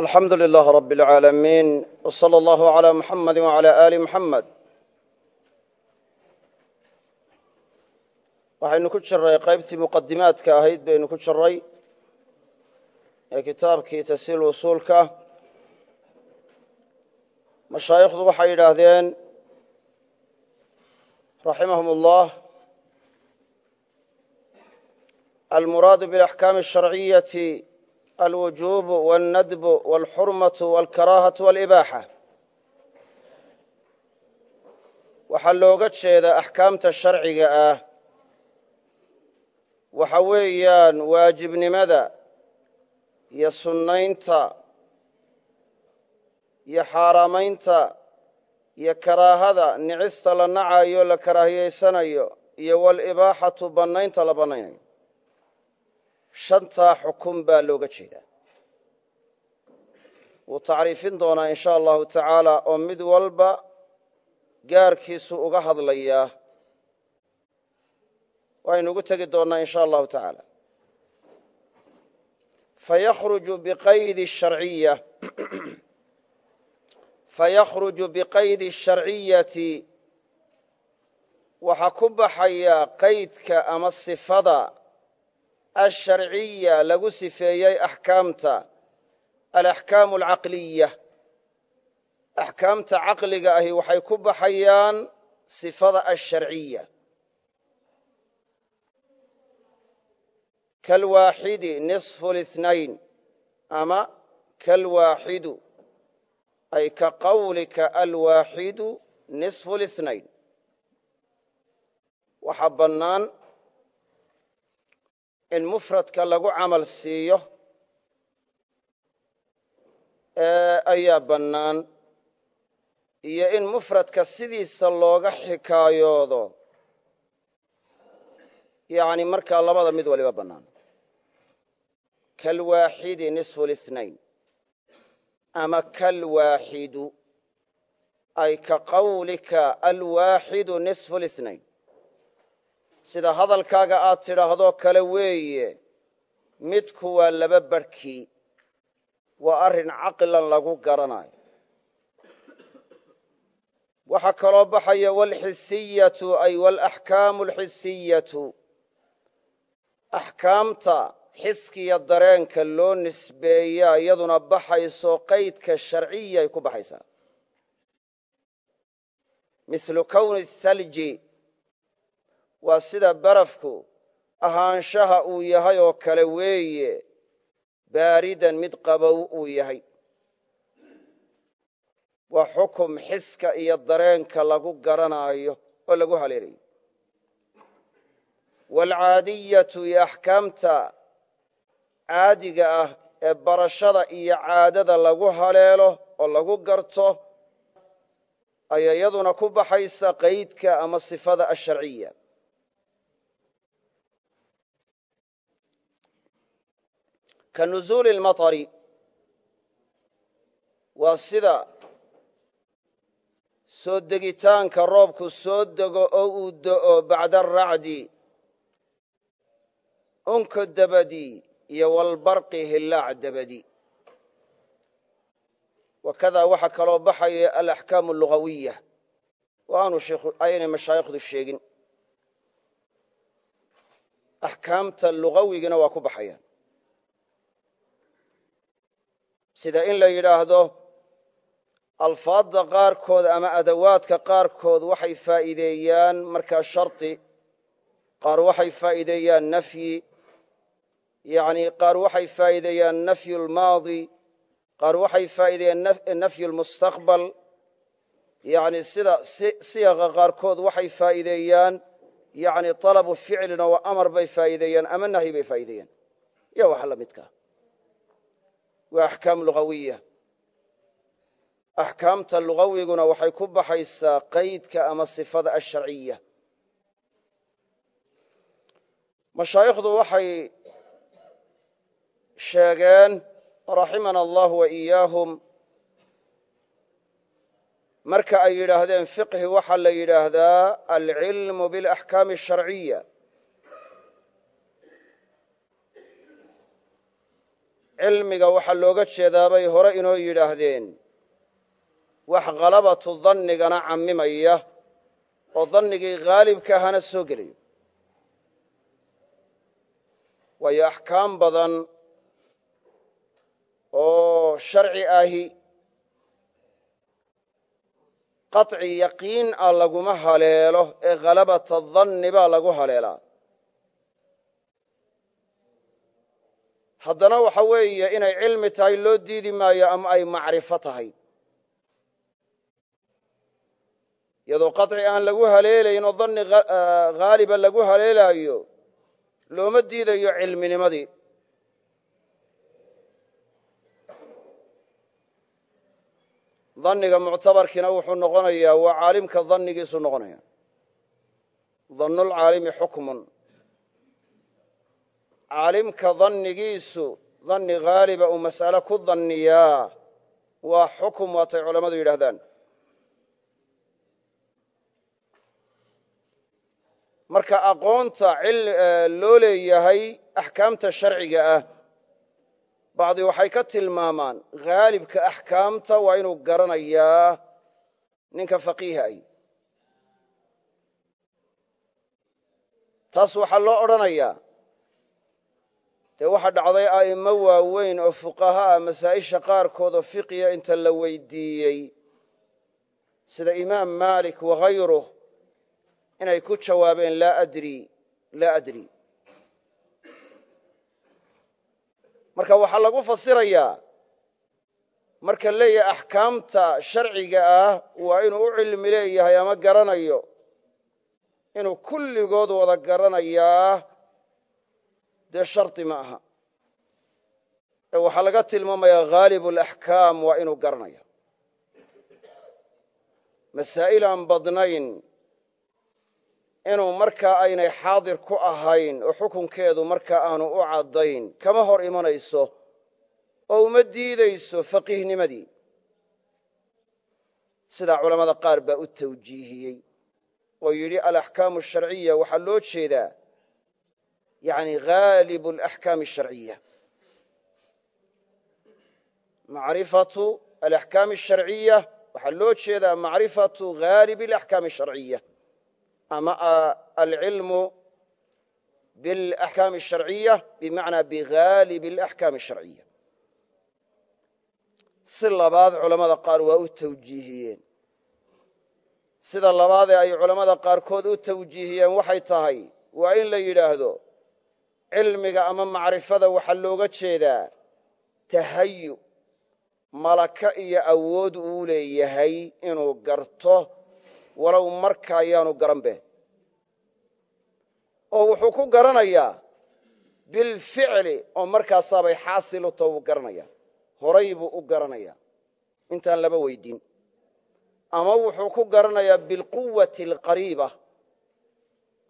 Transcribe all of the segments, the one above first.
alxamdu lilah rab اlcaalamiin w slى اllahu عlى muxamadi wعalى ali muxamed waxaynu ku jiray qaybtii muqadimaadka ahayd baynu ku jiray ee kitaabkii tasiil usuulka mashaayikhdu waxay yidhaahdeen raximahum اllah almuraadu biاlaxkaami الsharciyati alwujuub wاlnadb wاlxurmaة wاlkaraahaة wاlibaaxa waxaa looga jeedaa axkaamta sharciga ah waxa weeyaan waajibnimada iyo sunnaynta iyo xaaraamaynta iyo karaahada nicista la nacayo la karaahiyaysanayo iyo walibaaxatu bannaynta la bannaynayo shantaa xukun baa looga jeedaa. Wuu tacriifin doonaa in sha allahu tacaala oo mid walba gaarkiisu uga hadlayaa waynu ugu tegi doonnaa in sha allahu tacaala. Fayakhruju biqaydi sharciya. Fayakhruju biqaydi sharciyati. Waxaa ku baxaya qaydka ama sifada asharciya lagu sifeeyey axkaamta alaxkaamu alcaqliya axkaamta caqliga ahi waxay ku baxayaan sifada asharciya kalwaaxidi nisfu linayn ama kalwaaxidu ay ka qawlika alwaaxidu nisfu linayn waxaa bannaan in mufradka lagu camal siiyo ayaa bannaan. Iyo in mufradka sidiisa looga xikaayoodo. Yani markaa labada mid waliba bannaan. Kalwaaxidi nisfu lisnayn ama kalwaaxidu. Ay ka qawlika alwaaxidu nisfu lisnayn sida hadalkaaga aad tidhaahdoo kale weeye midku waa laba barhkii waa arrin caqlan lagu garanayo. Waxaa kaloo baxaya walxisiyatu ay walaxkaamu alxisiyatu axkaamta xiskiya dareenka loo nisbeeyaa iyaduna baxayso qaydka sharciya ay ku baxaysaa. Milu kwni salji waa sida barafku ahaanshaha uu yahay oo kale weeye baaridan mid qabow uu yahay. Waa xukum xiska iyo dareenka lagu garanaayo oo lagu haleelayo waalcaadiyatu iyo axkaamta caadiga ah ee barashada iyo caadada lagu haleelo oo lagu garto ayaa iyaduna ku baxaysa qaydka ama sifada asharciya ka nuzuuli اlmaطari waa sida soo degitaanka roobku soo dego oo uu do'o bacda aracdi unka dabadi iyo walbarqi hillaac dabadi. Wakadaa waxaa kaloo baxaya alaxkaamu allugawiya oo aanu aynay mashaayikhdu sheegin. Axkaamta sida in la yidhaahdo alfaadda qaarkood ama adawaadka qaarkood waxay faa'iideeyaan markaa shardi qaar waxay faa'iideeyaan nafyi yani qaar waxay faa'iideeyaan nafyu lmaadi qaar waxay faa'iideeyaan nafyu lmustaqbal yani sida siyaqa qaarkood waxay faa'iideeyaan yani talabu ficlin oo amar bay faa'iideeyaan ama nahyi bay faa'iideeyaan. Iyo waxa la midkaa waa axkaam lugawiya. Axkaamta lugawiguna waxay ku baxaysaa qaydka ama sifada asharciya. Mashaayikhdu waxay sheegeen raximana allah wa iyaahum. Marka ay yidhaahdeen fiqhi waxaa la yidhaahdaa alcilmu biاlaxkaami asharciya cilmiga waxaa looga jeedaa bay hore inoo yidhaahdeen wax khalabatu dannigana cammimaya oo dannigii haalibka ahana soo gelayo. Waayo axkaam badan oo sharci ahi qaطci yaqiin ah laguma haleelo ee khalabata danni baa lagu haleelaa haddana waxa weeye inay cilmi tahay loo diidi maayo ama ay macrifo tahay. Iyadoo qaطci aan lagu haleelayn oo danni haaliba lagu haleelaayo looma diidayo cilminimadii danniga muctabarkiina wuxuu noqonayaa waa caalimka dannigiisu noqonaya. Dannulcaalimi xukmun caalimka dannigiisu danni haaliba uu mas'ale ku danniyaa waa xukum waatay culammadu yidhaahdaan. Marka aqoonta loo leeyahay axkaamta sharciga ah bacdi waxay ka tilmaamaan haalibka axkaamta waa inuu garanayaa ninka faqiiha ay. Taas waxaa loo odhanayaa dee waxa dhacday a'immo waaweyn oo fuqahaa masaa'isha qaarkood oo fiqiya inta la weydiiyey. Sida imaam maalik wahayruh inay ku jawaabeen laa adri laa adri. Marka waxaa lagu fasirayaa marka leeyahay axkaamta sharciga ah waa inuu u cilmi leeyahay ama garanayo. Inuu kulligood wada garanayaa dee shardi ma aha. Ee waxaa laga tilmaamayaa haalibu alaxkaam waa inuu garanaya masaa'il aan badnayn inuu markaa aynay xaadir ku ahayn oo xukunkeedu markaa aanu u caddayn kama hor imanayso oo uma diidayso faqiihnimadii sidaa culammada qaar baa u tawjiihiyey oo yidhi alaxkaamu asharciya waxaa loo jeedaa yani gaalib alaxkaam asharciya macrifatu alaxkaam asharciya waxaa loo jeedaa macrifatu haalib alaxkaam asharciya ama alcilmu biاlaxkaam asharciya bimacnaa bihaalib alaxkaam asharciya si labaad culamada qaar waa u tawjiihiyeen. Sida labaadee ay culammada qaarkood u tawjiihiyeen waxay tahay waa in la yidhaahdo cilmiga ama macrifada waxaa looga jeedaa tahayu malaka iyo awood uu leeyahay inuu garto walow marka ayaanu garan be oo wuxuu ku garanayaa bilficli oo markaasaabay xaasilu ta uu garanaya. Horay buu u garanayaa intaan laba weydin. Ama wuxuu ku garanayaa bilquwati alqariiba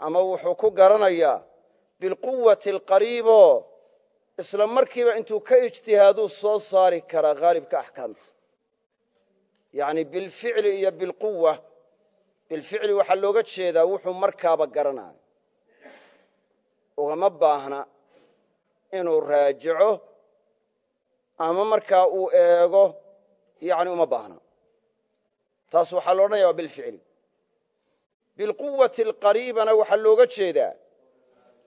ama wuxuu ku garanayaa bilquwati alqariiboo isla markiiba intuu ka ijtihaaduu soo saari karaa haalibka axkaamta. Yani bilficli iyo bilquwa bilficli waxaa looga jeedaa wuxuu markaaba garanayo. Ugama baahna inuu raajico ama markaa uu eego yani uma baahna. Taas waxaa lo odhanaya waa bilficli. Bilquwati alqariibana waxaa looga jeedaa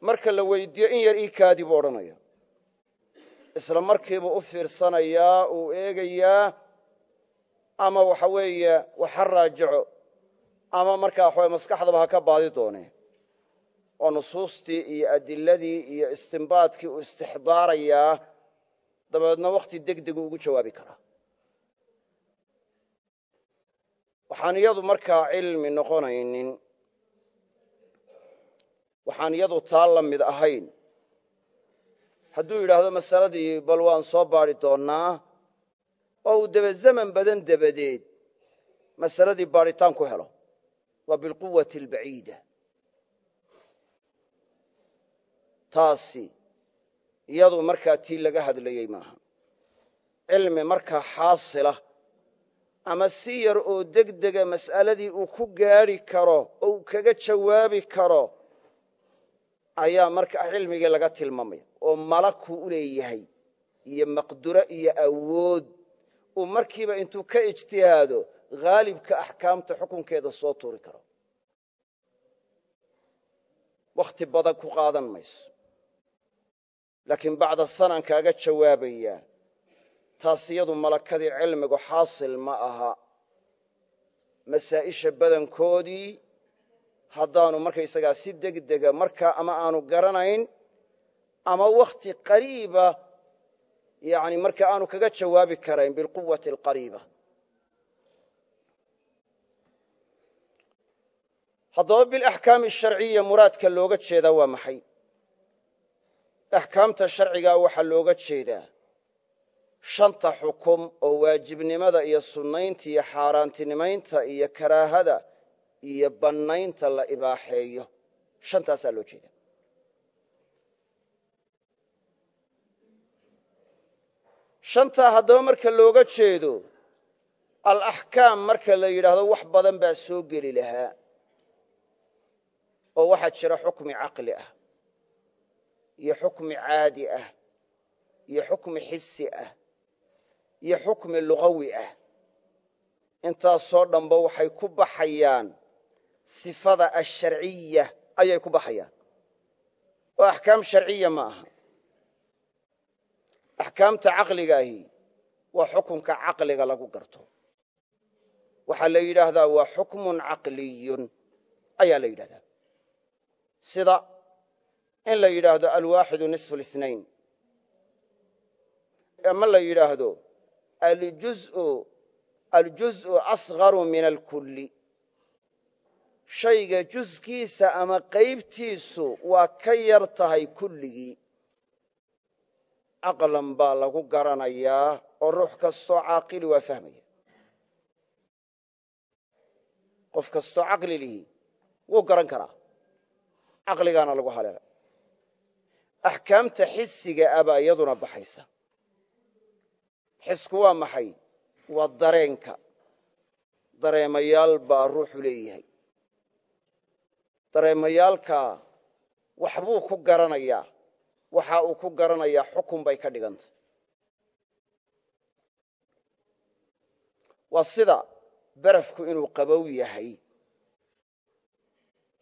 marka la weydiiyo in yar ii kaadi buu odhanaya. Isla markiibuu u fiirsanayaa uu eegayaa ama waxa weeye waxa raajico ama markaa waxaw maskaxdaba ha ka baadi doonee oo nusuustii iyo adiladii iyo istimbaadkii uu istixdaarayaa dabeedna wakhti deg degu ugu jawaabi karaa. Waxaan iyadu markaa cilmi noqonaynin waxaan iyadu taa la mid ahayn. Hadduu yidhaahdo masaladii bal waan soo baadi doonnaa oo uu debe zaman badan dabadeed masaladii baadhitaan ku helo. Waa bilquwati albaciida. Taasi iyadu markaa tii laga hadlayey maaha. Cilmi markaa xaasila ama si yar oo degdega mas'aladii uu ku gaadhi karo oo uu kaga jawaabi karo ayaa markaa cilmigii laga tilmaamaya oo malakuu u leeyahay iyo maqduro iyo awood uu markiiba intuu ka ijtihaado haalibka axkaamta xukunkeeda soo tuuri karo. Wakhti badan ku qaadan mayso. Laakiin bacda sanaan kaaga jawaabayaa taas iyadu malakadii cilmigu xaasil ma aha. Masaa'isha badankoodii haddaanu markaysagaa si degdega markaa ama aanu garanayn ama wakhti qariiba yani marka aanu kaga jawaabi karayn bilquwati alqariiba. Haddaba bilaxkaami asharciya muraadka looga jeedaa waa maxay? Axkaamta sharcigaa waxaa looga jeedaa shanta xukum oo waajibnimada iyo sunnaynta iyo xaaraantinimaynta iyo karaahada iyo bannaynta la ibaaxeeyo. Shantaasaa loo jeeda shantaa haddaba marka looga jeedo alaxkaam marka la yidhaahdo wax badan baa soo geli lahaa oo waxaa jira xukmi caqli ah iyo xukmi caadi ah iyo xukmi xisi ah iyo xukmi lugawi ah. Intaasoo dhanba waxay ku baxayaan sifada asharciya ayay ku baxayaan. Oo axkaam sharciya ma aha. Axkaamta caqligaahi waa xukunka caqliga lagu garto. Waxaa la yidhaahdaa waa xukmun caqliyun ayaa la yidhahdaa. Sida in la yidhaahdo alwaaxidu nisfu lisnayn. Ama la yidhaahdo aljuz'u asgaru min alkulli shayga juskiisa ama qaybtiisu waa ka yar tahay kulligii. Caqlan baa lagu garanayaa oo ruux kastoo caaqili waa fahmaya. Qof kastoo caqli lihi wuu garan karaa. Caqligaana lagu haleelay axkaamta xisiga ah baa iyaduna baxaysa. Xisku waa maxay? Waa dareenka. Dareemayaal baa ruuxu leeyahay dareemayaalkaa waxbuu ku garanayaa waxa uu ku garanayaa xukun bay ka dhigantay. Waa sida barafku inuu qabow yahay.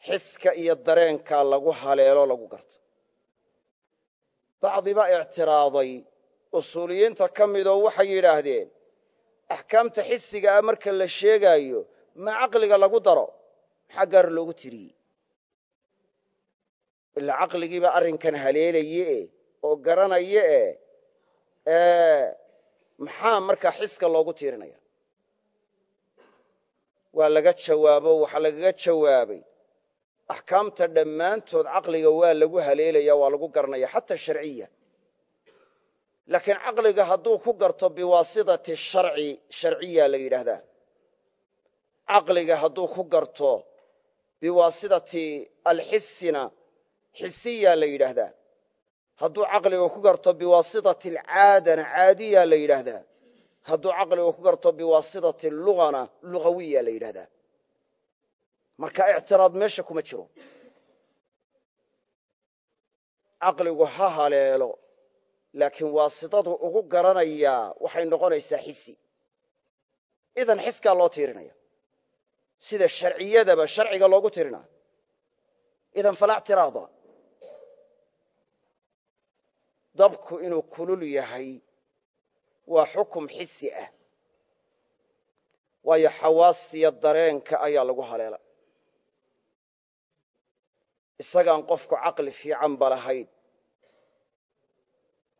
Xiska iyo dareenkaa lagu haleelo lagu garta bacdiba ictiraaday usuuliyiinta ka midoo waxay yidhaahdeen axkaamta xisiga ah marka la sheegaayo ma caqliga lagu daro maxaa gaar loogu tiriyey ilaa caqligiiba arrinkan haleelaye oo garanaye e maxaa markaa xiska loogu tiirinaya waa laga jawaabo waxaa lagaga jawaabay axkaamta dhammaantood caqliga waa lagu haleelaya waa lagu garanaya xata sharciya laakiin caqliga hadduu ku garto biwaasitati sharci sharciya la yidhaahdaa. Caqliga hadduu ku garto biwaasitati alxisina xisiya la yidhaahdaa. Hadduu caqliga ku garto biwaasitati alcaadana caadiya la yidhaahdaa. Hadduu caqliga ku garto biwaasitati lugana lugawiya la yidhahdaa marka ictiraad meesha kuma jiro. Caqligu ha haleelo laakiin waasitadu ugu garanayaa waxay noqonaysaa xisi. Idan xiskaa loo tiirinaya. Sida sharciyadaba sharciga loogu tirinaa idan falaa ctiraada dabku inuu kulul yahay waa xukum xisi ah. Waayo xawaastiya dareenka ayaa lagu haleela. Isagaan qofku caqli fiican ba lahayn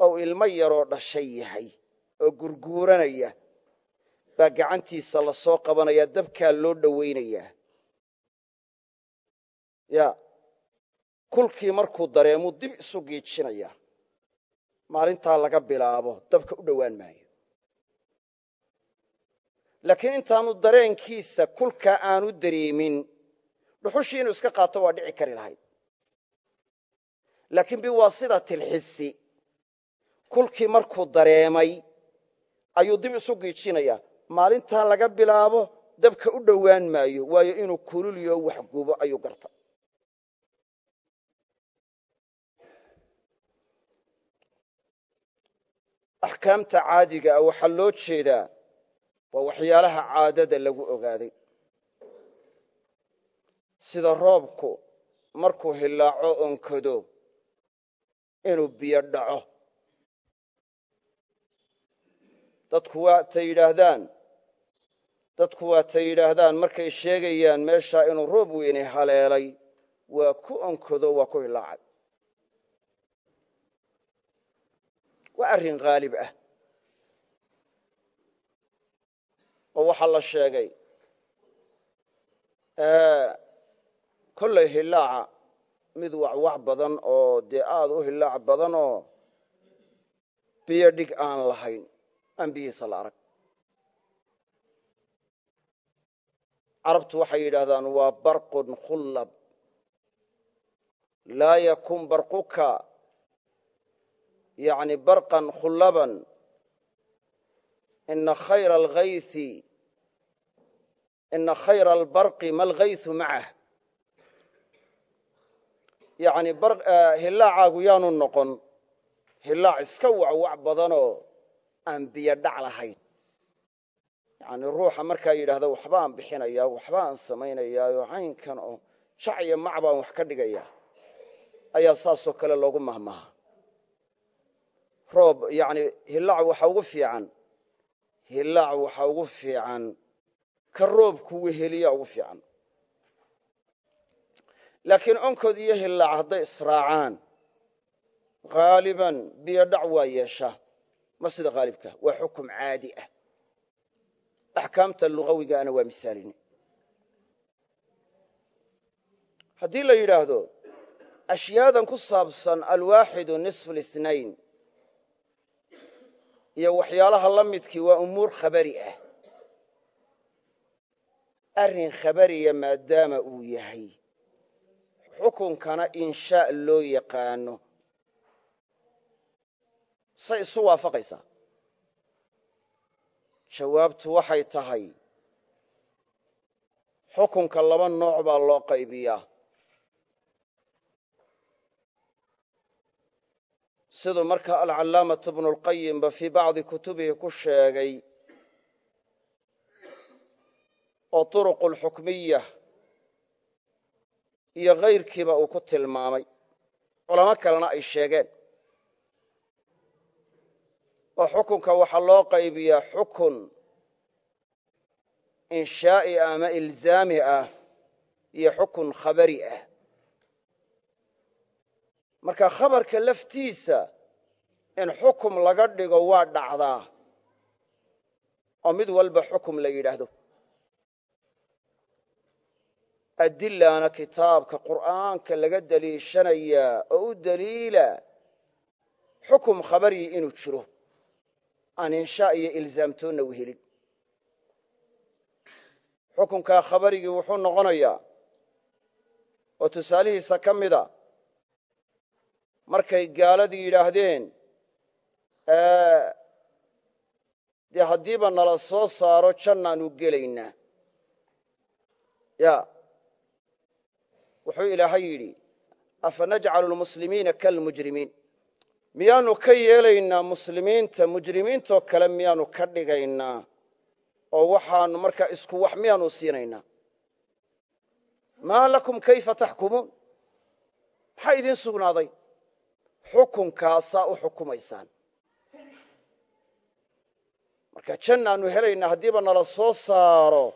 ou ilmo yaroo dhashay yahay oo gurguuranaya baa gacantiisa la soo qabanaya dabkaa loo dhowaynayaa ya kulkii markuu dareemuu dib isu giijinaya maalintaa laga bilaabo dabka u dhowaan maayo. Laakiin intaanu dareenkiisa kulkaa aanu dareemin dhuxushii inuu iska qaato waa dhici kari lahayd. Laakiin biwaasitati alxisi kulkii markuu dareemay ayuu dib isu giijinaya maalintaa laga bilaabo dabka u dhowaan maayo waayo inuu kululyo wax gubo ayuu garta axkaamta caadiga ah waxaa loo jeedaa waa waxyaalaha caadada lagu ogaaday. Sida roobku markuu hillaaco onkado inuu biyo dhaco. Dadku waatay yidhaahdaan dadku waatay yidhaahdaan markay sheegayaan meeshaa inuu roob weyne haleelay waa ku onkado waa ku hillaacay waa arrin haalib ah. Oo waxaa la sheegay. Kollay hillaaca mid wacwac badan oo dee aad u hillaac badan oo biyo dhig aan lahayn aan la arag. Carabtu waxay yidhaahdaan waa barqun khullab. Laa yakun barquka yani barqan khullaban ina khayra alghaythi ina khayra albarqi ma alghaythu macah yani hillaacaagu yaanu noqon hillaac iska wacwac badanoo aan biyo dhac lahayn. Yani ruuxa markaa yidhaahda waxbaan bixinayaa waxbaan samaynayaayo caynkan oo jac iyo wax ka dhigaya ayaa saasoo kale loogu mahmaha roob yani hillaac waxa ugu fiican. Hillaac waxa ugu fiican. Ka roobku weheliya ugu fiican. Laakiin onkod iyo hillaac hadday israacaan haaliban biyo waa yeeshaa ma sida haalibka waa xukum caadi ah. Axkaamta lugawigaana waa misaalini haddii la yidhaahdo ashyaadan ku saabsan alwaaxidu nisfu lisnayn iyo waxyaalaha la midkii waa umuur khabari ah. Arrin khabariya maadaama uu yahay xukunkana inshaa loo yaqaano. Say isu waafaqaysaa jawaabtu waxay tahay xukunka laba nooc baa loo qaybiyaa siduu markaa alcallaamatu bnu lqayimba fii bacdi kutubihi ku sheegay oo turuqu lxukmiya iyo kayrkiiba uu ku tilmaamay. Culamo kalena ay sheegeen. Oo xukunka waxaa loo qaybiyaa xukun inshaa'i ama ilzaami ah iyo xukun khabari ah marka khabarka laftiisa in xukum laga dhigo waa dhacdaa oo mid walba xukum la yidhaahdo. Adilaana kitaabka qur'aanka laga deliishanayaa oo u deliila xukum khabariyi inuu jiro aan inshaa iyo ilzaamtoonna u helin. Xukunkaa khabarigii wuxuu noqonayaa oo tusaalihiisa ka mida markay gaaladii yidhaahdeen dee haddiiba nala soo saaro jannaanu gelaynaa. Ya wuxuu ilaahay yidhi afanajcalu lmuslimiina kalmujrimiin. Miyaanu ka yeelaynaa muslimiinta mujrimiintoo kale miyaanu ka dhigaynaa oo waxaanu markaa isku wax miyaanu siinaynaa. Maa lakum kayfa taxkumuun maxaa idiin sugnaaday xukunkaasaa u xukumaysaan. Marka jannaanu helaynaa haddiiba nala soo saaro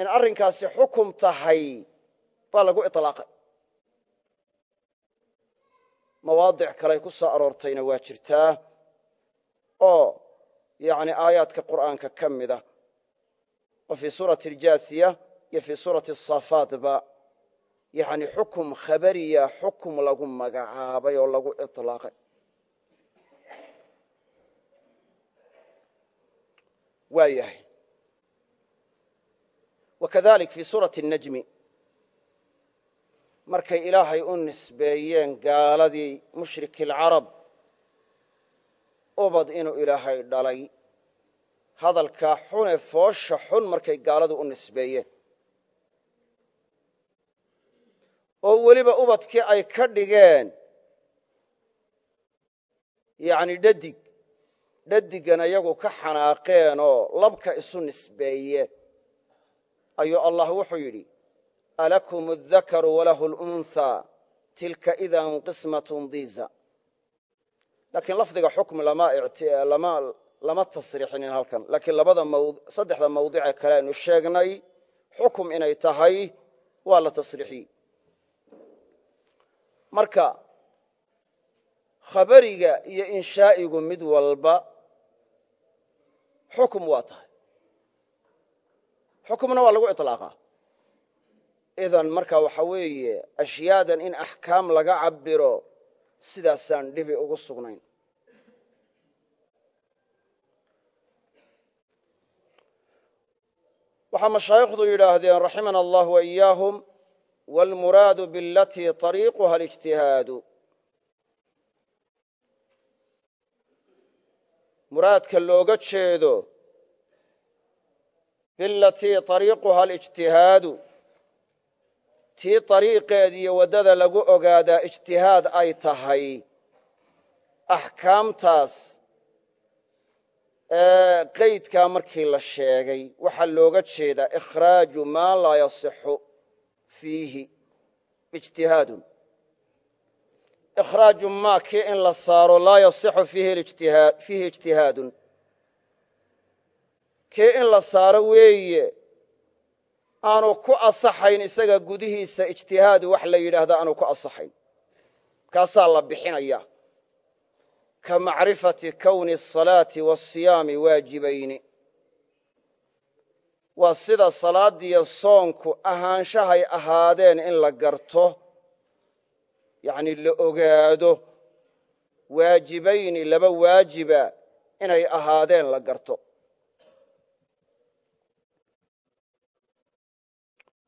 in arrinkaasi xukum tahay baa lagu iطlaaqay mawaadic kaley ku soo aroortayna waa jirtaa oo yani aayaadka qur'aanka ka mida oo fii suurati aljaasiya iyo fii suurati asaafaatba yani xukum khabariya xukum lagu magacaabay oo lagu ilaaqay waa yahay. Wakadalik fii suurati najmi markay ilaahay u nisbeeyeen gaaladii mushriki alcarab ubad inuu ilaahay dhalay. Hadalkaa xune foosha xun markay gaaladu u nisbeeyeen. Oo weliba ubadkii ay ka dhigeen yani dhadig dhadigan ayagu ka xanaaqeen oo labka isu nisbeeye ayuu allah wuxuu yidhi alakum adakaru walahu lunhaa tilka idan qismatun diiza laakiin lafdiga xukm lama tasriixinin halkan. Laakiin saddexda mawdicee kale aynu sheegnay xukum inay tahay waa la tasriixiyey marka khabariga iyo inshaa'igu mid walba xukum waa tahay. Xukumna waa lagu iطlaaqaa idan marka waxa weeye ashyaadan in axkaam laga cabiro sidaasaan dhibi ugu sugnayn. Waxaa mashaayikhdu yidhaahdeen raximana allah waإiyaahum wاlmuraadu bilatii طariiquha اlijtihaadu muraadka looga jeedo bilatii طariiquha alijtihaadu tii ariiqeediyo waddada lagu ogaadaa ijtihaad ay tahay axkaamtaas qaydkaa markii la sheegay waxaa looga jeedaa ikhraaju maa laa yasixu fiihi ijtihaadun. Ikhraaju maa kii in la saaro laa yasixu fiihi ijtihaadun. Kii in la saaro weeye aanu ku asaxayn isaga gudihiisa ijtihaadu wax la yidhaahda aanu ku asaxayn. Kaasaa la bixinaya. Ka macrifati kowni asalaati waasiyaami waajibayni waa sida salaaddiyo soonku ahaanshahay ahaadeen in la garto yacni la ogaado waajibayni laba waajiba inay ahaadeen la garto.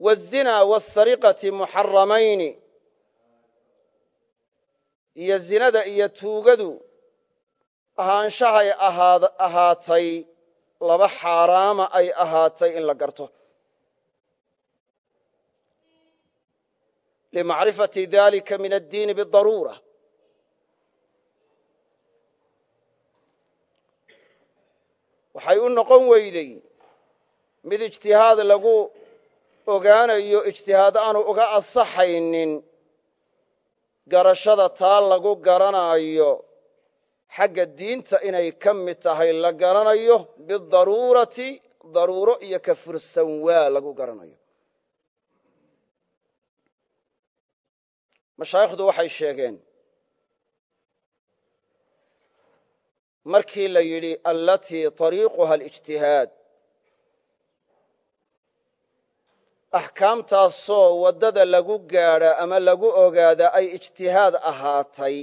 Wاzinaa wاsariqati muxaramayni iyo zinada iyo tuugadu ahaanshahay ahaatay laba xaaraama ay ahaatay in la garto. Limacrifati dalika min addiini bidaruura waxay u noqon weyday mid ijtihaad lagu ogaanayo ijtihaad aanu uga asaxaynin garashada taa lagu garanaayo xagga diinta inay ka mid tahay la garanayo bidaruurati daruuro iyo ka fursan waa lagu garanayo. Mashaayikhdu waxay sheegeen markii la yidhi allatii طariiquha alijtihaad. Axkaamtaasoo waddada lagu gaadha ama lagu ogaada ay ijtihaad ahaatay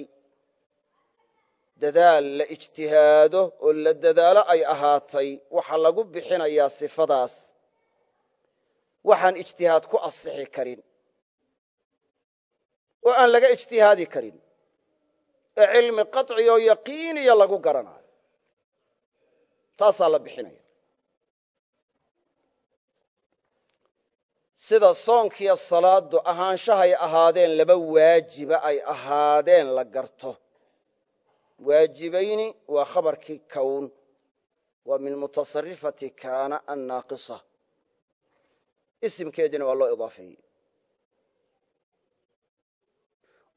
dadaal la ijtihaado oo la dadaalo ay ahaatay. Waxaa lagu bixinayaa sifadaas. Waxaan ijtihaad ku asixi karin. Oo aan laga ijtihaadi karin. Ee cilmi qaطci oo yaqiiniya lagu garanayo. Taasaa la bixinaya. Sida soonkiyo salaaddu ahaanshahay ahaadeen laba waajiba ay ahaadeen la garto waajibayni waa khabarkii kown waa min mutasarifati kaana annaaqisa. Isimkeediina waa loo idaafeeyey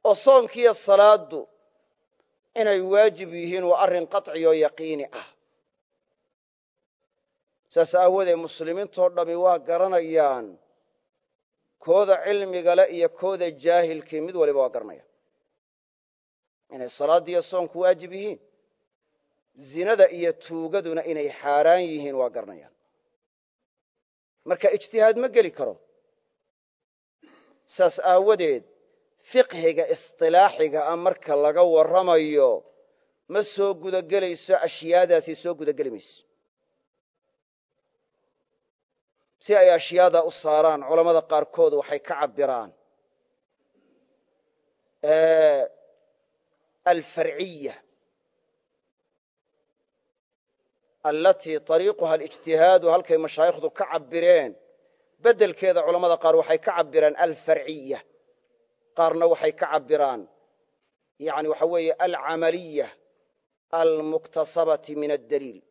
oo soonkiyo salaaddu inay waajib yihiin waa arrin qaطci yaqiini ah. Saas aawoodee muslimiintoo dhammi waa garanayaan kooda cilmigale iyo kooda jaahilkii mid waliba waa garanaya inay salaaddiiyo soonku waajib yihiin. Zinada iyo tuugaduna inay xaaraan yihiin waa garanayaan marka ijtihaad ma geli karo. Saas aawadeed fiqhiga isilaaxiga ah marka laga warramayo ma soo gudagelayso ashyaadaasi soo gudageli mayso. Si ay ashyaadaa u saaraan culammada qaarkood waxay ka cabiraan alfarciya allatii طariiquha alijtihaadu halkay mashaayikhdu ka cabireen beddelkeeda culammada qaar waxay ka cabiraan alfarciya qaarna waxay ka cabiraan yani waxa weeye alcamaliya almuktasabati min addaliil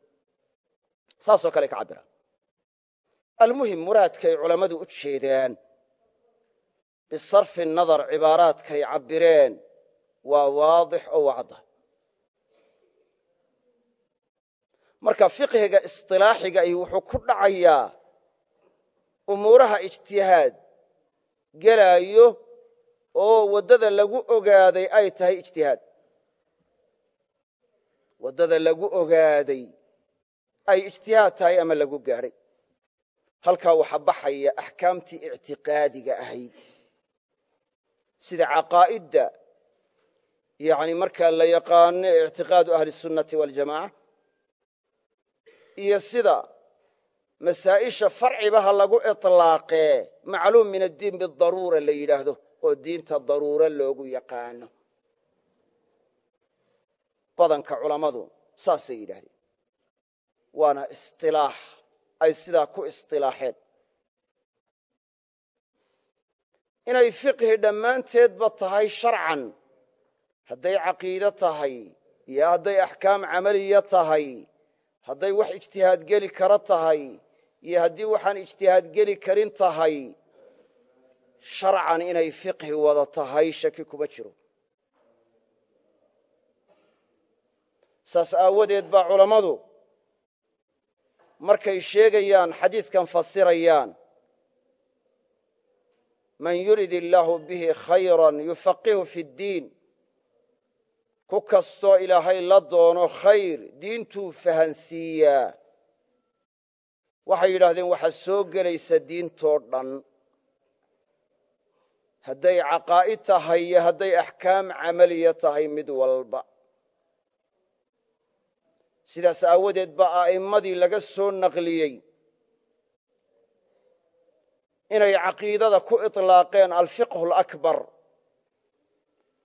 saasoo kale ka cabiraan almuhim muraadkay culammadu u jeedaan bisarfi nadar waa waadix oo wacda. Marka fiqhiga isilaaxiga ahi wuxuu ku dhacayaa umuuraha ijtihaad gelaayo oo waddada lagu ogaaday ay tahay ijtihaad. Waddada lagu ogaaday ay ijtihaad tahay ama lagu gaadhay. Halkaa waxaa baxaya axkaamtii ictiqaadiga ahayd. Sida caqaa'idda yani markaa la yaqaano ictiqaadu ahli sunnati waljamaca iyo sida masaa'isha farcibaha lagu iطlaaqee macluum min addiin bidaruura la yidhaahdo oo diinta daruuro loogu yaqaano. Badanka culammadu saasay yidhaahdeen. Waana isilaax ay sidaa ku isilaaxeen inay fiqhi dhammaanteedba tahay sharcan hadday caqiide tahay iyo hadday axkaam camaliya tahay hadday wax ijtihaad geli kara tahay iyo haddii waxaan ijtihaad geli karin tahay sharcan inay fiqhi wada tahay shaki kuma jiro. Saas aawadeed baa culammadu markay sheegayaan xadiiskan fasirayaan man yurid illaahu bihi khayran yufaqihu fi ddiin ku kastoo ilaahay la doono khayr diintuu fahansiiyaa. Waxay yidhaahdeen waxaa soo gelaysa diintoo dhan. Hadday caqaa'id tahay iyo hadday axkaam camaliya tahay mid walba. Sidaas aawadeed baa a'immadii laga soo naqliyey. Inay caqiidada ku iطlaaqeen alfiqhu alakbar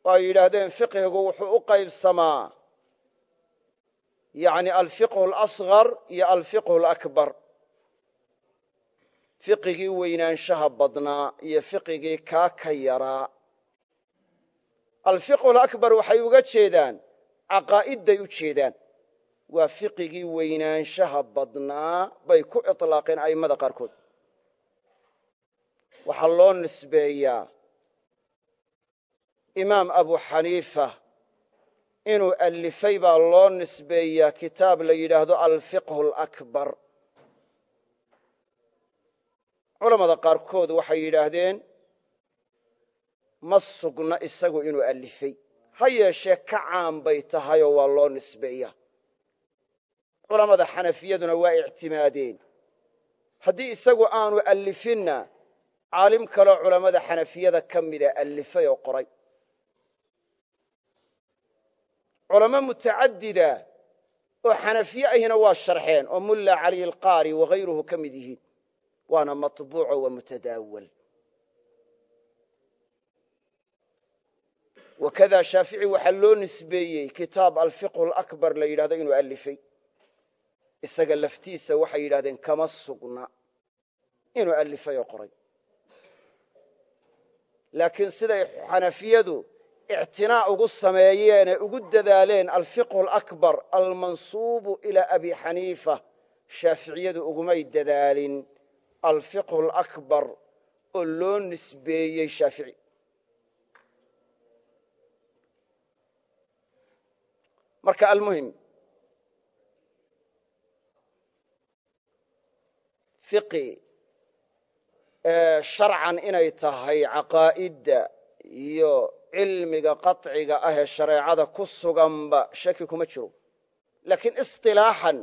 oo ay yidhaahdeen fiqhigu wuxuu u qaybsamaa yani alfiqhu alasغar iyo alfiqhu alakbar fiqigii weynaanshaha badnaa iyo fiqigii kaa ka yaraa. Alfiqhu alakbar waxay uga jeedaan caqaa'idday u jeedaan. Waa fiqigii weynaanshaha badnaa bay ku iطlaaqeen a'immada qaarkood. Waxaa loo nisbeeyaa imaam abu xaniifa inuu alifay baa loo nisbeeyaa kitaab la yidhaahdo alfiqhu alakbar culammada qaarkood waxay yidhaahdeen ma sugna isagu inuu alifay ha yeeshee ka caan bay tahayoo waa loo nisbeeyaa. Culammada xanafiyaduna waa ictimaadeen. Haddii isagu aanu alifinna caalim kaloo culammada xanafiyada ka mida alifay oo qoray culamo mutacadida oo xanafiye ahina waa sharxeen oo mulla caliy alqaari wahayruhu ka mid yihiin waana maطbuuco wa mutadaawal. Wakada shaafici waxaa loo nisbeeyey kitaab alfiqhu alakbar la yidhahdo inuu alifay isaga laftiisa waxay yidhahdeen kama sugna. Inuu alifay oo qoray. Siday ictinaa ugu sameeyeen ee ugu dadaaleen alfiqhu alakbar almansuubu ilaa abi xaniifa. Shaaficiyadu ugumay dadaalin. Alfiqhu alakbar oo loo nisbeeyey shaafici. Marka almuhim fiqi sharcan inay tahay caqaa'idda cilmiga qaطciga ah ee shareecada ku suganba shaki kuma jiro. Laakiin isilaaxan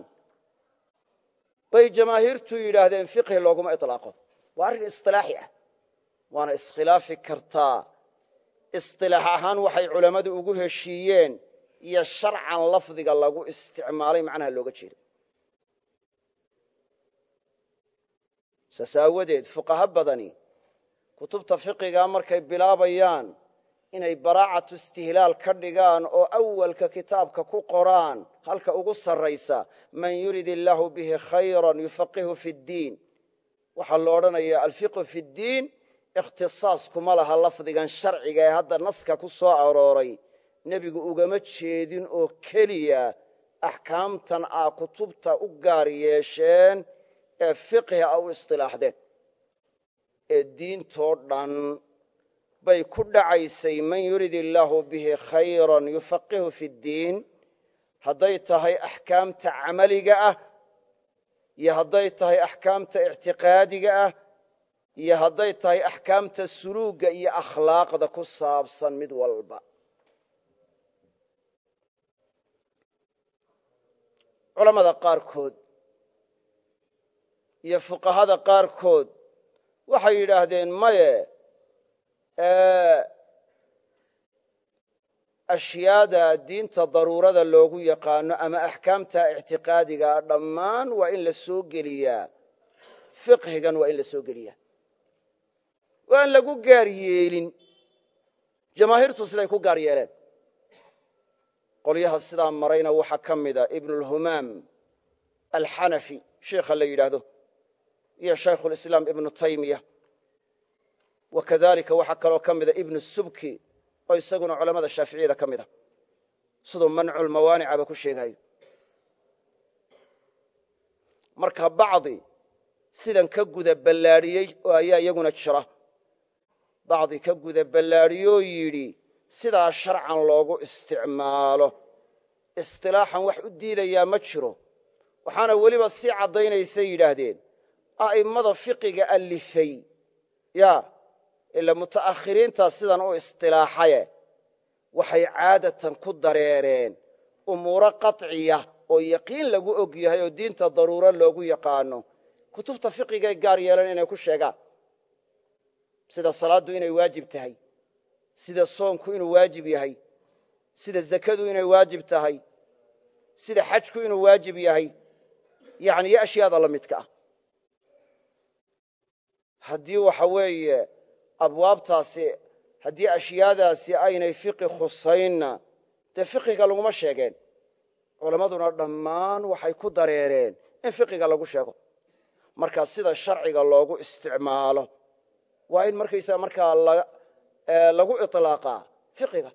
bay jamaahiirtu yidhaahdeen fiqhi looguma iطlaaqo waa arrin isilaaxi ah. Waana iskhilaafi kartaa. Isilaax ahaan waxay culammadu ugu heshiiyeen iyo sharcan lafdiga lagu isticmaalay macnaha looga jeeda saas fuqaha badani kutubta fiqiga markay bilaabayaan inay baraacatu istihlaal ka dhigaan oo awalka kitaabka ku qoraan halka ugu sarraysa man yurid illaahu bihi khayran yufaqihu fi ddiin. Waxaa lo odhanayaa alfiqhu fi ddiin ikhtisaas kuma laha lafdigan sharciga ee hadda naska ku soo arooray. Nebigu ugama jeedin oo keliya axkaamtan aa kutubta u gaar yeesheen ee fiqhi a u istilaaxdeen ee diintoo dhan bay ku dhacaysay man yurid illaahu bihi khayran yufaqihu fi ddiin hadday tahay axkaamta camaliga ah iyo hadday tahay axkaamta ictiqaadiga ah iyo hadday tahay axkaamta suluugga iyo akhlaaqda ku saabsan mid walba. Culammada qaarkood iyo fuqahada qaarkood waxay yidhaahdeen maye ashyaada diinta daruurada loogu yaqaano ama axkaamta ictiqaadigaa dhammaan waa in la soo geliyaa. Fiqhigan waa in la soo geliyaa. Waa aan lagu gaar yeelin. Jamaahiirtu siday ku gaar yeeleen. Qolyaha sidaa marayna waxaa ka mida ibnulhumaam alxanafi sheikha la yidhaahdo iyo shaykhulislaam ibnu taymiya wa kadalika waxaa kaloo ka mida ibnu subki oo isaguna culammada shaaficiyada ka mida siduu manculmawaanicaba ku sheegayo marka bacdi sidan ka guda ballaadhiyey ayaa iyaguna jira. Bacdi ka guda ballaadhiyoo yidhi sidaa sharcan loogu isticmaalo. Istilaaxan wax u diidayaa ma jiro. Waxaana weliba sii caddaynaysay yidhaahdeen. A'immada fiqiga allifay. Ya ila muta'akhiriintaa sidan u istilaaxaye waxay caadatan ku dareereen umuuro qaطciya oo yaqiin lagu og yahay oo diinta daruuro loogu yaqaano. Kutubta fiqigay gaar yeelan inay ku sheegaan sida salaaddu inay waajib tahay sida soonku inuu waajib yahay sida zakadu inay waajib tahay sida xajku inuu waajib yahay yani iyo ashyaada la midka ah. Haddii waxa weeye abwaabtaasi haddii ashyaadaasi aynay fiqi khusaynna dee fiqiga laguma sheegeen. Culammaduna dhammaan waxay ku dareereen in fiqiga lagu sheego. Markaa sida sharciga loogu isticmaalo waa in markaysaa markaa lagu iطlaaqaa fiqiga.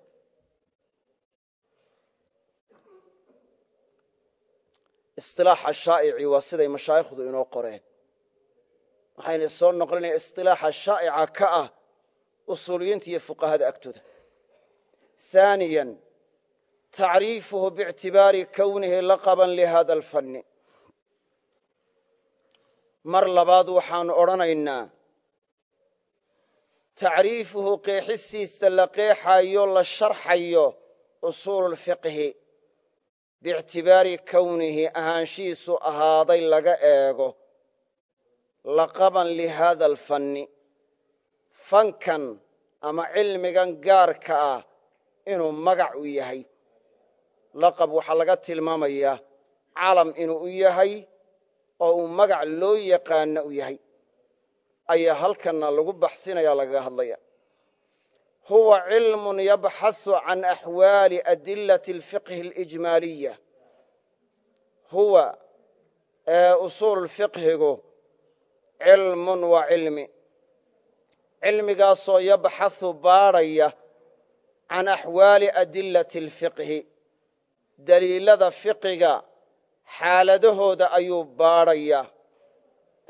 Isilaaxa shaa'ici waa siday mashaayikhdu inoo qoreen waxayna soo noqlinaya isilaaxa shaa'ica ka ah usuuliyiinta iyo fuqahada agtooda. ثaaniya tacriifuhu biاctibaari kwnihi laqaban lihada alfanni. Mar labaad waxaanu odhanaynaa tacriifuhu qeexistiisa la qeexayo la sharxayo usuulu lfiqhi biictibaari kownihi ahaanshihiisu ahaaday laga eego laqaban lihaada alfanni fankan ama cilmigan gaarka ah inuu magac u yahay. Laqab waxaa laga tilmaamayaa calam inuu u yahay oo uu magac loo yaqaana u yahay. Ayaa halkanna lagu baxsinaya lagaga hadlaya huwa cilmun yabxasu can axwaali adilati alfiqhi alijmaaliya huwa usuul fiqhigu cilmun waa cilmi cilmigaasoo yabxaثu baadhaya can axwaali adilati اlfiqhi daliilada fiqiga xaaladahooda ayuu baadhaya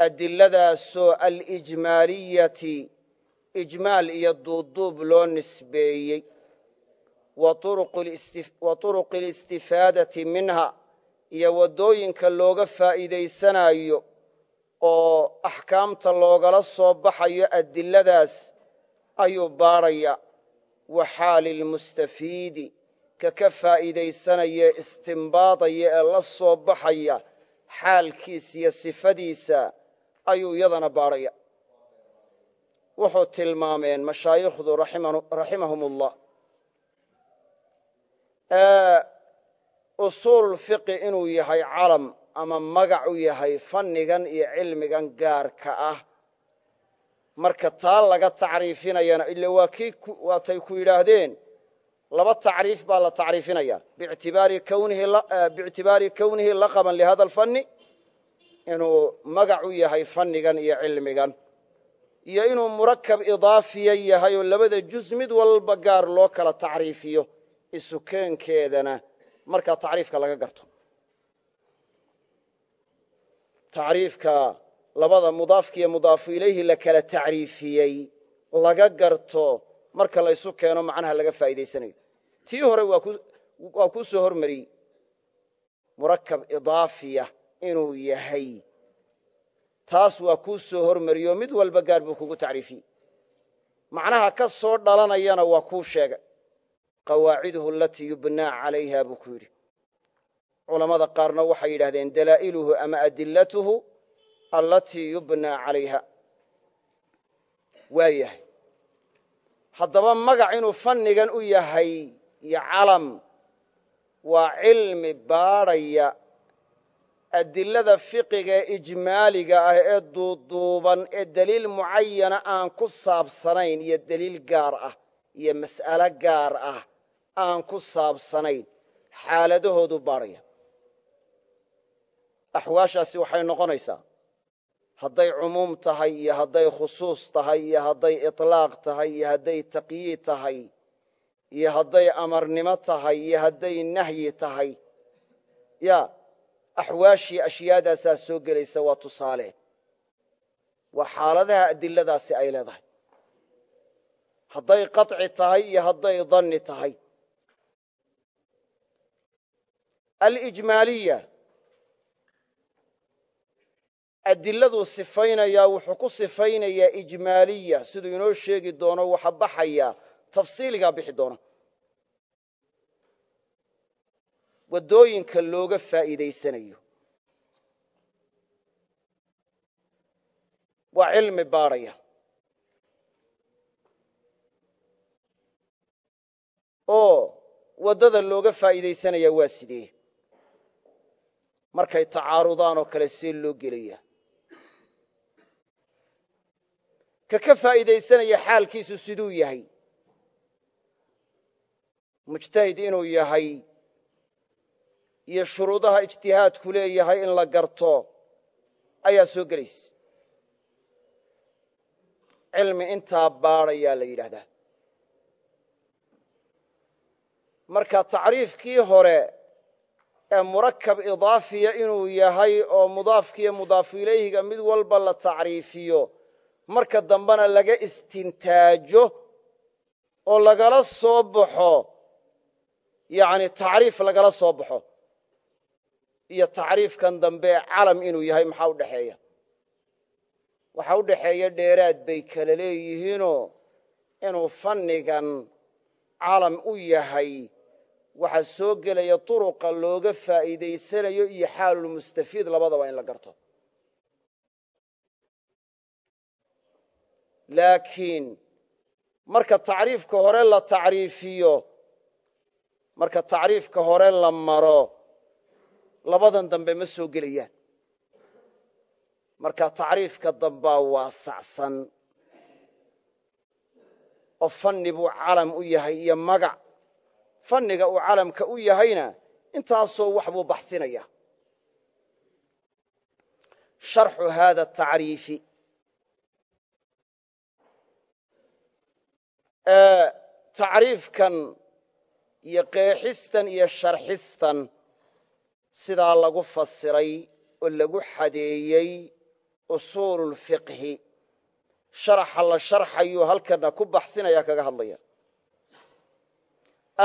adiladaasoo alijmaaliyati ijmaal iyo duuduub loo nisbeeyey. Wa turuqi alistifaadati minha iyo waddooyinka looga faa'iidaysanayo oo axkaamta loogala soo baxayo adiladaas ayuu baadhaya wa xaali lmustafiidi ka ka faa'iidaysanaya istimbaadaya ee la soo baxaya xaalkiisa iyo sifadiisa ayuu iyadana baadhaya wuxuu tilmaameen mashaayikhdu raximahum ullah usuul fiqi inuu yahay calam ama magac u yahay fannigan iyo cilmigan gaarka ah. Marka taa laga tacriifinayana ila waa waatay ku yidhaahdeen laba tacriif baa la tacriifinaya biictibaari kownihi laqaban lihada alfanni inuu magac u yahay fannigan iyo cilmigan. Iyo inuu murakab idaafiya yahay oo labada juz mid walba gaar loo kala tacriifiyo isukeenkeedana. Markaa tacriifka laga garto tacriifka labada mudaafka iyo mudaafu ilayhi la kala tacriifiyey laga garto marka laysu keeno macnaha laga faa'iidaysanayo. Tii hore waa kuu soo hormariyey murakab idaafiya inuu yahay. Taas waa kuu soo hormariyoo mid walba gaar buu kugu tacriifiyey. Macnaha ka soo dhalanayana waa kuu sheegay. Qawaaciduhu alatii yubnaa calayha buu ku yidhi culammada qaarna waxay yidhahdeen dalaa'iluhu ama adilatuhu allatii yubnaa calayha. Waa yahay. Haddaba magac inuu fannigan u yahay iyo calam waa cilmi baadhaya adilada fiqiga ee ijmaaliga ah ee duuduuban ee deliil mucayana aan ku saabsanayn iyo deliil gaar ah iyo mas'alo gaar ah aan ku saabsanayn xaaladahoodu baadhaya axwaashaasi waxay noqonaysaa hadday cumuum tahay iyo hadday khusuus tahay iyo hadday iطlaaq tahay iyo hadday taqyiid tahay iyo hadday amarnimo tahay iyo hadday nahyi tahay ya axwaashii ashyaadaasaa soo gelaysa waa tusaale. Waa xaaladaha adiladaasi ay leedahay. Hadday qaطci tahay iyo hadday danni tahay. Alijmaaliya adiladuu sifaynayaa wuxuu ku sifaynayaa ijmaaliya. Siduu inoo sheegi doono waxa baxaya tafsiiligaa bixi doona waddooyinka looga faa'iidaysanayo. Waa cilmi baadhaya oo waddada looga faa'iidaysanaya waa sidee? Markay tacaarudaan oo kale see loo gelaya ka ka faa'iidaysanaya xaalkiisu siduu yahay. Mujtahid inuu yahay iyo shuruudaha ijtihaadku leeyahay in la garto ayaa soo gelaysa. Cilmi intaa baadhayaa la yidhaahdaa. Marka tacriifkii hore ee murakab idaafiya inuu yahay oo mudaafkiiyo mudaafu ilayhiga mid walba la tacriifiyo marka dambena laga istintaajo oo lagala soo baxo yani tacriif lagala soo baxo iyo tacriifkan dambe calam inuu yahay maxaa u dhexeeya waxaa u dhexeeya dheeraad bay kala leeyihiinoo inuu fannigan calam u yahay waxaa soo gelaya turuqa looga faa'iidaysanayo iyo xaalulmustafiid labadaba in la garto laakiin marka tacriifka hore la tacriifiyo marka tacriifka hore la maro labadan dambe ma soo gelayaan. Marka tacriifka dambaa waasacsan oo fanni buu calam u yahay iyo magac. Fanniga uu calamka u yahayna intaasoo wax buu baxsinaya. Sharxu haada tacriifi tacriifkan iyo qeexistan iyo sharxistan sidaa lagu fasiray oo lagu xadeeyey usuululfiqhi sharaxa la sharxayuu halkana ku baxsinaya kaga hadlaya.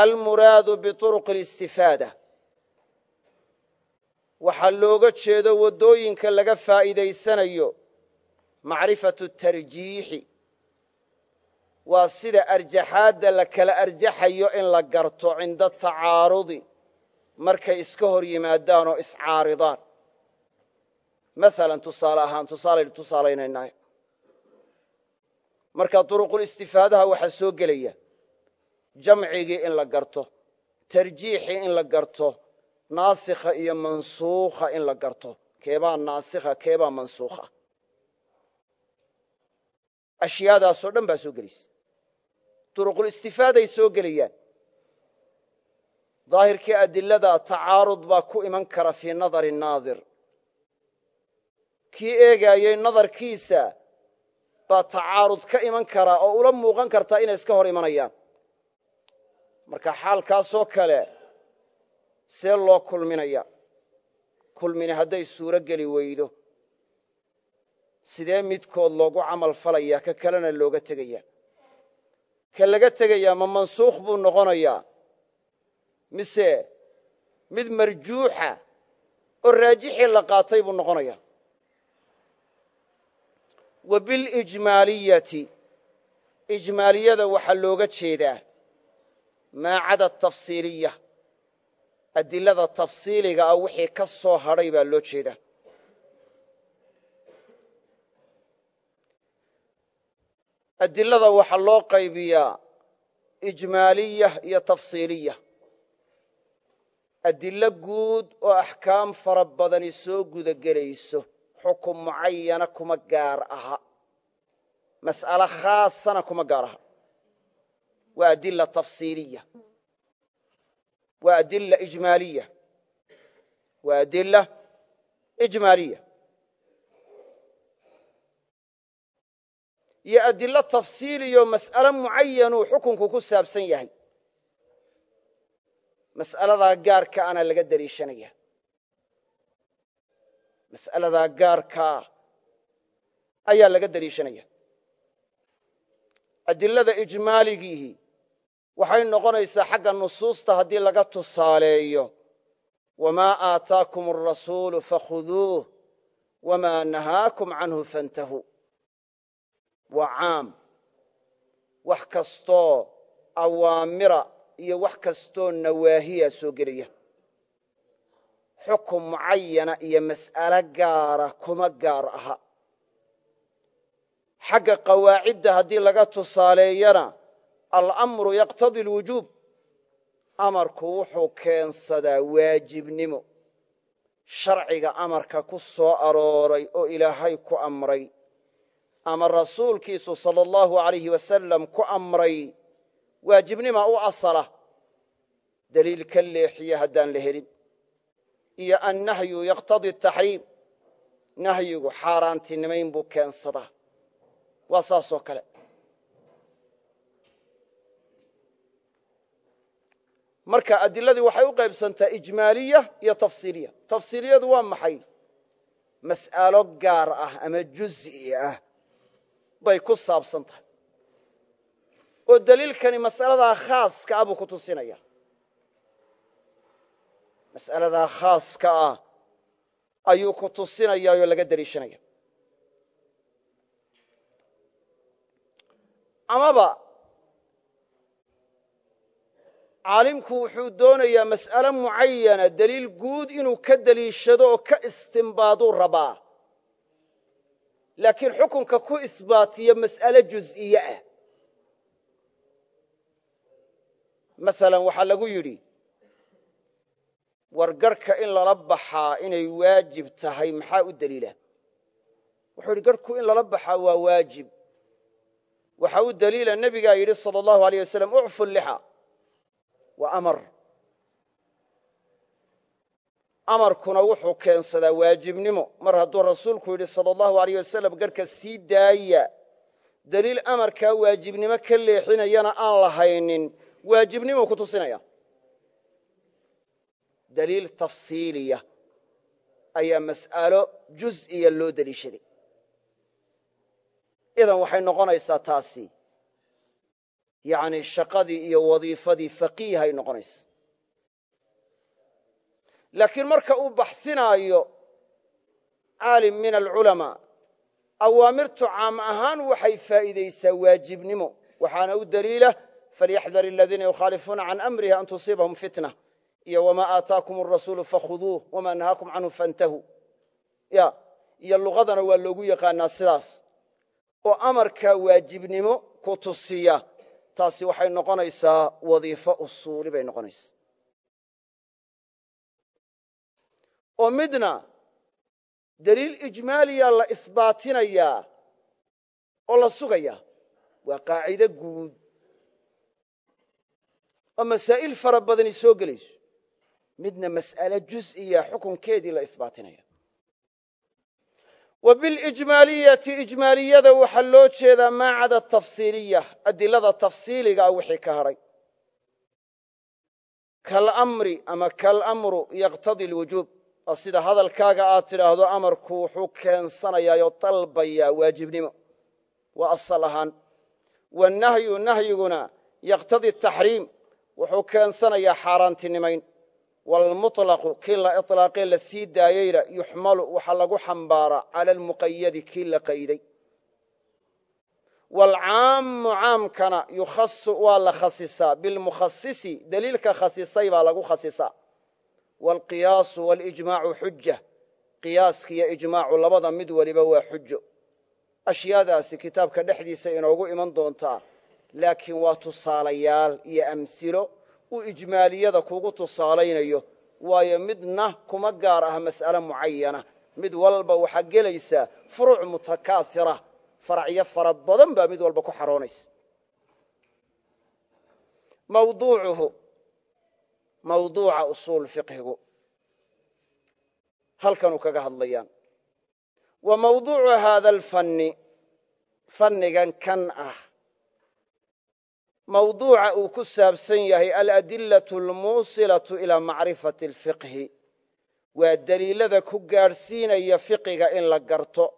Almuraadu biطuruq اlistifaada waxaa looga jeedo waddooyinka laga faa'iidaysanayo macrifatu tarjiixi waa sida arjaxaadda la kala arjaxayo in la garto cinda tacaarudi. Markay iska hor yimaadaan oo iscaaridaan. Maalan tusaale ahaan tusaalaynu tusaalaynaynaay marka duruqulistifaadaha waxaa soo gelaya jamcigii in la garto tarjiixii in la garto naasikha iyo mansuukha in la garto. Keebaa naasikha keebaa mansuukha ashyaadaasoo dhan baa soo gelaysa duruqulistifaaday soo gelayaan daahirkii adilada tacaarud baa ku iman kara fii nadari naadir. Kii eegaayey nadarkiisa baa tacaarud ka iman karaa oo ula muuqan kartaa inay iska hor imanayaan. Marka xaalkaasoo kale see loo kulminaya. Kulmini hadday suuro geli weydo. Sidee midkood loogu camal falaya ka kalena looga tegaya ka laga tegayaa ma mansuukh buu noqonayaa. Mise mid marjuuxa oo raajixii la qaatay buu noqonaya wa bilijmaaliyati ijmaaliyada waxaa looga jeedaa maa cada tafsiiliya adilada tafsiiliga ah wixii ka soo hadhay baa loo jeedaa adilada waxaa loo qaybiyaa ijmaaliya iyo tafsiiliya adilo guud oo axkaam fara badani soo guda gelayso xukun mucayana kuma gaar aha. Mas'alo khaasana kuma gaar aha. Waa adila tafsiiliya waa adila ijmaaliya waa adila ijmaaliya iyo adilo tafsiiliyo mas'alo mucayanuu xukunku ku saabsan yahay. Mas'aladaa gaarka ana laga deliishanaya mas'aladaa gaarkaa ayaa laga deliishanaya adilada ijmaaligiihi waxay noqonaysaa xagga nusuusta haddii laga tusaaleeyo. Wamaa aataakum arasuulu fakhuduuh wamaa nahaakum canhu fantahuu waa caam. Wax kastoo awaamira iyo wax kastoo nawaahiya soo gelaya. Xukun mucayana iyo mas'alo gaara kuma gaar aha. Xagga qawaacidda haddii laga tusaaleeyana alamru yaqtadi alwujuub. Amarku wuxuu keensadaa waajibnimo. Sharciga amarka ku soo arooray oo ilaahay ku amray ama rasuulkiisu sala allahu alayhi wasalam ku amray waajibnima u asala. Deliil ka leexiya haddaan la helin. Iyo annahyu yaqtadi ataxriim nahyigu xaaraantinimayn buu keensadaa. Waa saasoo kale. Marka adiladii waxay u qaybsantaa ijmaaliya iyo tafsiiliya tafsiiliyadu waa maxay? Mas'alo gaar ah ama juz'i ah bay ku saabsan tahay. Oo deliilkani mas'aladaa khaaska ah buu ku tusinaya mas'aladaa khaaska ah ayuu ku tusinayaa oo laga deliishanaya amaba caalimku wuxuu doonayaa mas'alo mucayana deliil guud inuu ka deliishado oo ka istimbaaduu rabaa laakiin xukunka ku isbaatiyo mas'alo juz'iye ah. Masalan waxaa lagu yidhi wargarhka in lala baxaa inay waajib tahay maxaa u deliila wuxuu yidhi garhku in lala baxaa waa waajib. Waxaa u deliila nebigaa yidhi sala allahu aleyh wasalam ucfu lixa waa amar amarkuna wuxuu keensadaa waajibnimo. Mar hadduu rasuulku yidhi sala allahu aleyh wasalam garhka sii daaya deliil amarkaa waajibnimo ka leexinayana aan lahaynin waajibnimuu ku tusinaya. Deliil tafsiiliya ayaa mas'alo juz'iya loo deliishaday idan waxay noqonaysaa taasi yani shaqadii iyo wadiifadii faqiihay noqonaysa laakiin marka uu baxsinaayo caalim min alculamaa awaamirtu caam ahaan waxay faa'iidaysaa waajibnimo. Waxaana u deliila falyaxdar aladiina yukhaalifuuna can amrihi an tusiibahum fitna. Iyo wma aataakum arasuulu fakhuduuh wama nahaakum canhu fantahuu ya iyo luqadana waa loogu yaqaanaa sidaas. Oo amarkaa waajibnimo ku tusiya. Taasi waxay noqonaysaa wadiifo usuuli bay noqonaysaa oo midna deliil ijmaaliya la isbaatinayaa oo la sugayaa waa qaacido guud. Oo masaa'il fara badani soo gelayso midna mas'ale juz'iya xukunkeedii la isbaatinaya. Wa bilijmaaliyati ijmaaliyada waxaa loo jeedaa maa cada tafsiiliya adilada tafsiiliga ah wixii ka hadhay kalamri ama kalamru yaqtadi lwujuub sida hadalkaaga aad tidhaahdo amarku wuxuu keensanayaayoo dalbayaa waajibnimo. Waa asal ahaan. Wannahyu nahyiguna yaqtadi taxriim wuxuu keensanayaa xaaraantinimayn. Waalmuطlaqu kii la iطlaaqee la sii daayeyna yuxmalu waxaa lagu xambaaraa cala almuqayadi kii la qayday. Waalcaammu caamkana yukhasu waa la khasisaa. Bilmukhasisi deliilka khasisay baa lagu khasisaa waalqiyaasu waalijmaacu xuja qiyaaska iyo ijmaacu labada mid waliba waa xujo ashyaadaasi kitaabka dhexdiisa inoogu iman doontaa laakiin waa tusaalayaal iyo amhilo uu ijmaaliyada kugu tusaalaynayo waayo midna kuma gaar ah mas'ale mucayana mid walba waxaa gelaysaa furuuc mutakaasira faracyo fara badan baa mid walba ku xaroonaysa mawduuca usuul fiqhigu. Halkanuu kaga hadlayaan. Wa mawduucu haada alfanni fannigan kan ah. Mawduuca uu ku saabsan yahay aladillatu almuusilatu ilaa macrifati alfiqhi. Waa deliilada ku gaadhsiinaya fiqiga in la garto.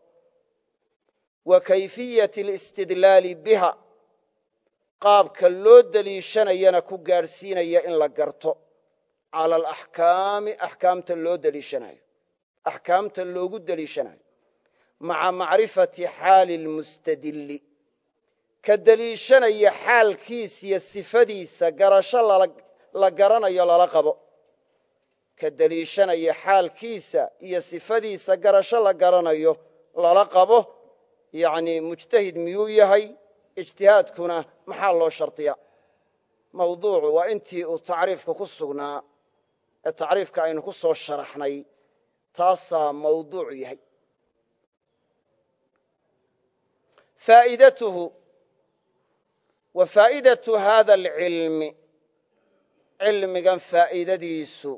Wa kayfiyati alistidlaali biha. Qaabka loo deliishanayana ku gaadhsiinaya in la garto cala alaxkaami axkaamta loo deliishanayo axkaamta loogu deliishanayo maca macrifati xaali lmustadilli ka deliishanaya xaalkiisiyo sifadiisa garasho la garanayo lala qabo ka deliishanaya xaalkiisa iyo sifadiisa garasho la garanayo lala qabo yacni mujtahid miyuu yahay ijtihaadkuna maxaa loo shardiya mawduucu waa intii uu tacriifka ku sugnaa ee tacriifka aynu ku soo sharaxnay taasaa mawduucu yahay. Faa'idatuhu wa faa'idatu hada alcilmi cilmigan faa'iidadiisu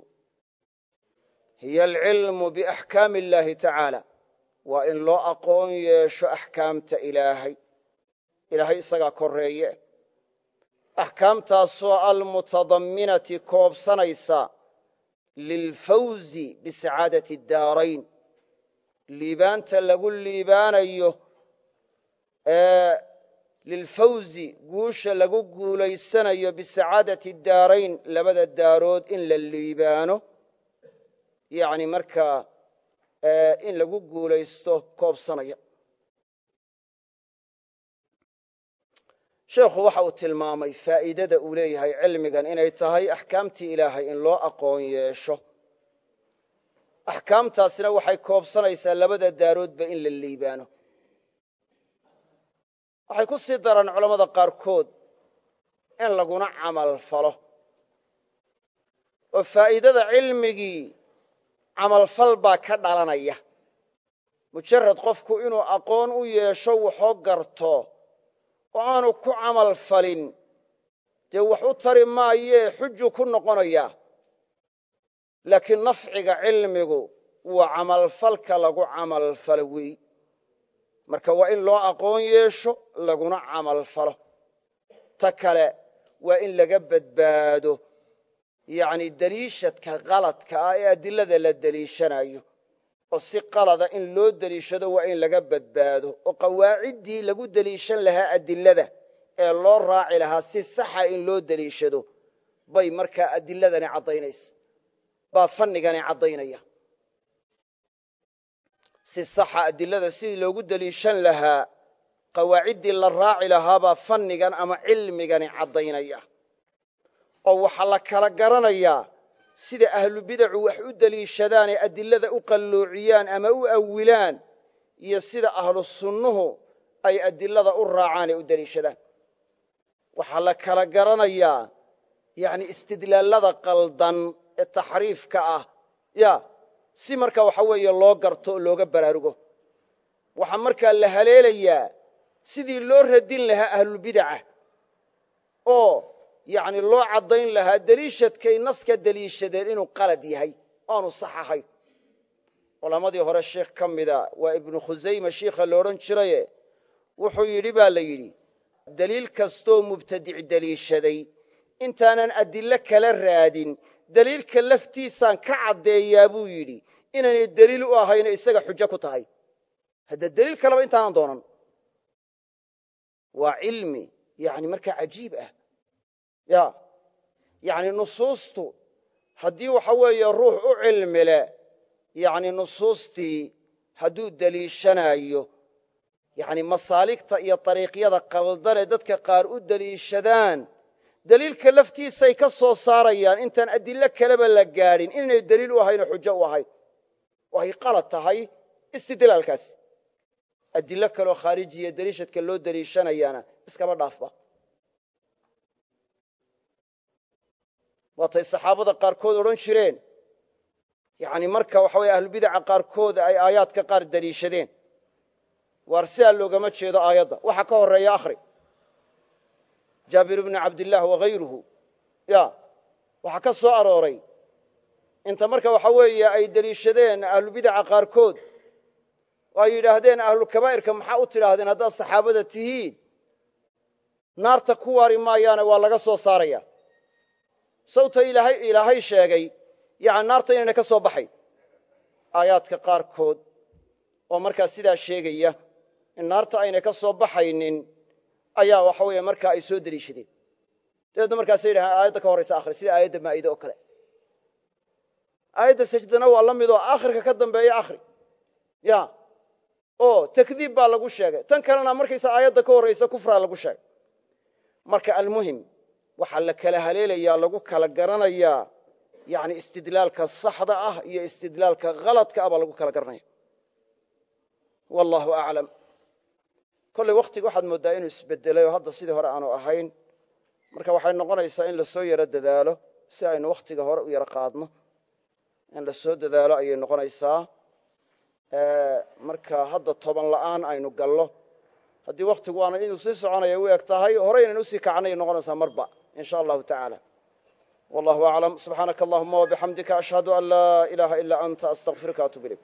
hiya alcilmu biaxkaami اllahi tacaala waa in loo aqoon yeesho axkaamta ilaahay. Ilaahay isagaa koreeye axkaamtaasoo almutadamminati koobsanaysa lilfawzi bisacaadati daarayn liibaanta lagu liibaanayo lilfawzi guusha lagu guulaysanayo bisacaadati daarayn labada daarood in la liibaano yani markaa in lagu guulaysto koobsanaya sheekhu waxa uu tilmaamay faa'iidada uu leeyahay cilmigan inay tahay axkaamtii ilaahay in loo aqoon yeesho. Axkaamtaasina waxay koobsanaysaa labada daaroodba in la liibaano. Waxay ku sii daraan culammada qaarkood in laguna camal falo. Oo faa'iidada cilmigii camalfal baa ka dhalanaya. Mujarad qofku inuu aqoon u yeesho waxoo garto oo aanu ku camal falin. Dee wax u tari maayee xujuu ku noqonayaa laakiin nafciga cilmigu waa camalfalka lagu camalfalo weey marka waa in loo aqoon yeesho laguna camal falo. Ta kale waa in laga badbaado yacni deliishadka qaladka ah ee adilada la deliishanayo oo si qalada in loo deliishado waa in laga badbaado oo qawaaciddii lagu deliishan lahaa adilada ee loo raaci lahaa si saxa in loo deliishado bay markaa adiladani caddaynaysa baa fannigani caddaynaya. Si saxa adilada sidii loogu deliishan lahaa qawaaciddii la raaci lahaabaa fannigan ama cilmigani caddaynaya. Oo waxaa la kala garanayaa sida ahlubidacu wax u deliishadaan ee adilada u qalloociyaan ama u awilaan iyo sida ahlu sunnuhu ay adilada u raacaan ee u deliishadaan waxaa la kala garanayaa yani istidlaallada qaldan ee taxriifka ah. Ya si markaa waxa weeye loo garto oo looga baraarugo. Waxaa markaa la haleelayaa sidii loo radin lahaa ahlulbidaca oo yani loo caddayn lahaa deliishadkay naska deliishadeen inuu qalad yahay aanu sax ahayn. Culammadii hore sheikh ka mida waa ibnu khusayma shiikha la odhan jiraye wuxuu yidhi baa la yidhi deliil kastoo mubtadic deliishaday intaanan adillo kala raadin deliilka laftiisaan ka caddeeyaa buu yidhi inaynay deliil u ahayno isaga xujo ku tahay. Hadda deliil kaleba intaanan doonan. Waa cilmi yani markaa ya. Yani nusuustu haddii waxa weeye ruux u cilmi leh yani nusuustii hadduu deliishanaayo yani masaaligta iyo dariiqyada qaldane dadka qaar u deliishadaan deliilka laftiisay ka soo saarayaan intaan adilo kaleba la gaadhin inaynay deliil u ahayn oo xujo u ahayn oo ay qalad tahay istidlaalkaas. Adilo kaleo khaarijiya deliishadka loo deliishanayaana iskaba dhaafba waatay saxaabada qaarkood odhan jireen. Yani marka waxa weye ahlubidaca qaarkood ay aayaadka qaar deliishadeen waar sidaa loogama jeedo aayadda. Waxa ka horreeya akhri. Jaabir bni cabdillaah wahayruhu ya waxaa ka soo arooray. Inta marka waxa weeye ay deliishadeen ahlubidaca qaarkood oo ay yidhaahdeen ahlulkabaa'irka maxaa u tidhaahdeen haddaad saxaabada tihiin? Naarta ku waari maayaane waa laga soo saaraya sawta ilaahay sheegay yani naarta inayna ka soo baxayn aayaadka qaarkood oo markaa sidaa sheegaya in naarta aynay ka soo baxaynin ayaa waxa weeye markaa ay soo deliishadeen. Dabeedna markaasay yidhahaan aayadda ka horraysa akhri sida aayadda maa'ide oo kale. Aayadda sajdana waa la midoo ka dambeeya akhri ya oo takdiib baa lagu sheegay. Tan kalena markaysa aayadda ka horraysa kufraa lagu sheegay. Marka almuhim waxaa la kala haleelayaa lagu kala garanayaa yani istidlaalka saxda ah iyo istidlaalka haladka ah baa lagu kala garanaya wallahu aclam kolley wakhtiga waxaad mooddaa inuu isbedelay oo hadda sidii hore aanu ahayn. Marka waxay noqonaysaa in la soo yaro dadaalo si aynu wakhtiga hore u yaro qaadno. In la soo dadaalo ayay noqonaysaa. Marka hadda toban la'aan aynu gallo. Haddii wakhtigu waana inuu sii soconaya u eg tahay. Hore inaynu u sii kacnay noqonaysaa marba in sha allahu tacaala wallahu aclam subxaanaka allahuma wabixamdika ashhadu an laa ilaaha ilaa anta astaqfiruka atub ilayk